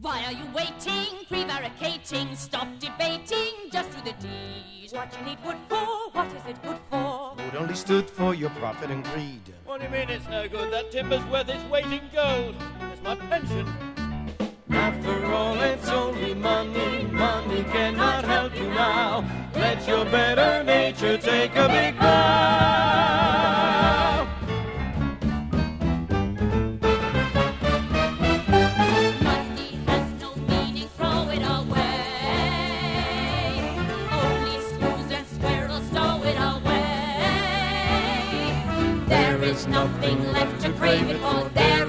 Why are you waiting, prevaricating? Stop debating, just do the deed. What you need wood for? What is it good for? Wood only stood for your profit and greed. What do you mean it's no good? That timber's worth its weight in gold. It's my pension. After all, it's only money. Money cannot help you now. Let your better nature take a big bow. Money has no meaning, throw it away. Only snooze and stow it away. There is nothing left to crave it for. There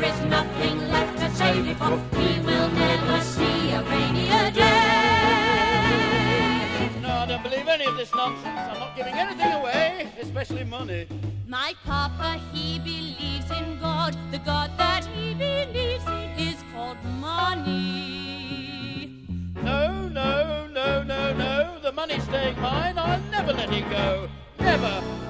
this nonsense. I'm not giving anything away, especially money. My papa, he believes in God. The God that he believes in is called money. No, no, no, no, no. The money's staying mine. I'll never let it go. Never.